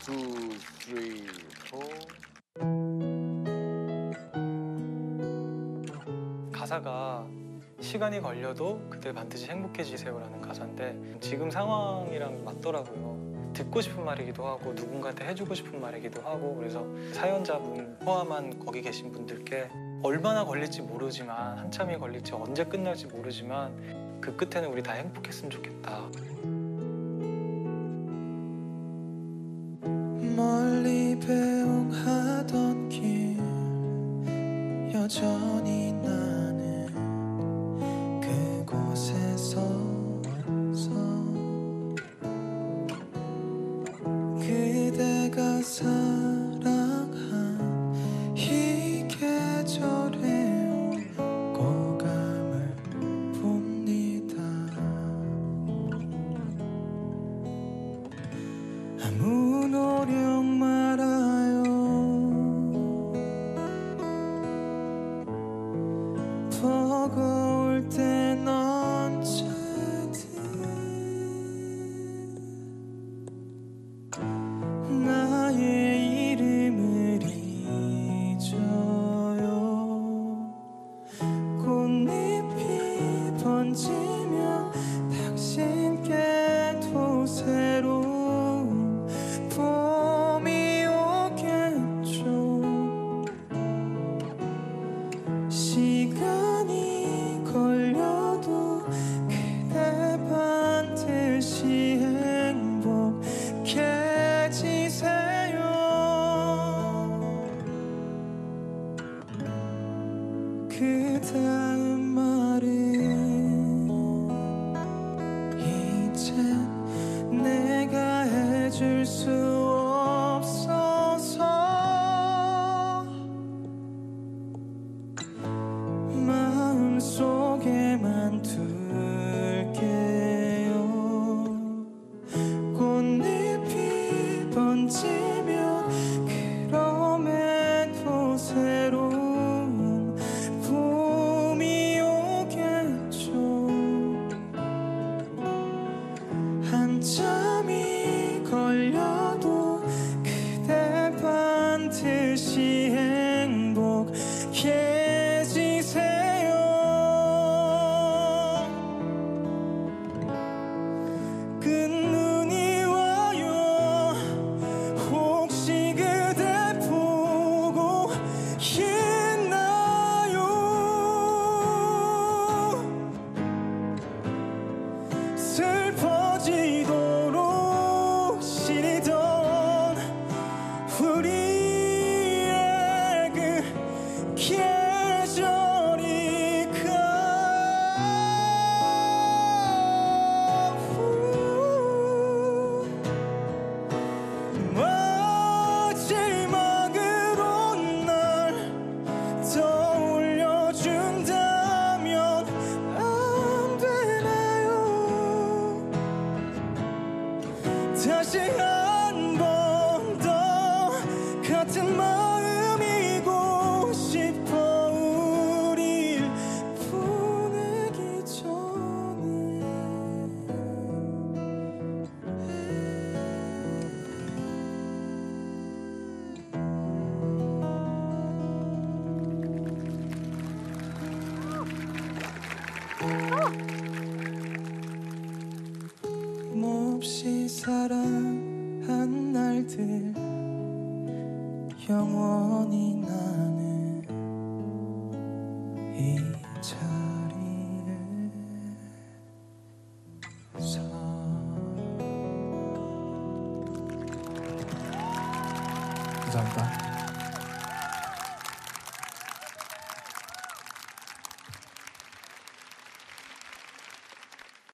three, four. 가사가 시간이 걸려도 그때 반드시 행복해지세요라는 가사인데 지금 상황이랑 맞더라고요. 듣고 싶은 말이기도 하고 누군가한테 해주고 싶은 말이기도 하고 그래서 사연자분 포함한 거기 계신 분들께 얼마나 걸릴지 모르지만 한참이 걸릴지 언제 끝날지 모르지만 그 끝에는 우리 다 행복했으면 좋겠다. 여전히 나는 그곳에 서서 그대가 사랑한 이 계절에 고감을 봅니다. 아무 버거울 땐 언제 내가 해줄 수 걸려도 그대 반드시 행복해지세요. 끝눈이 와요. 혹시 그대 보고 있나요? 슬퍼 다시 한 번 더 같은 마음이고 싶어 우릴 보내기 전에. 몹 영원히 나는 이 자리에 서 감사합니다.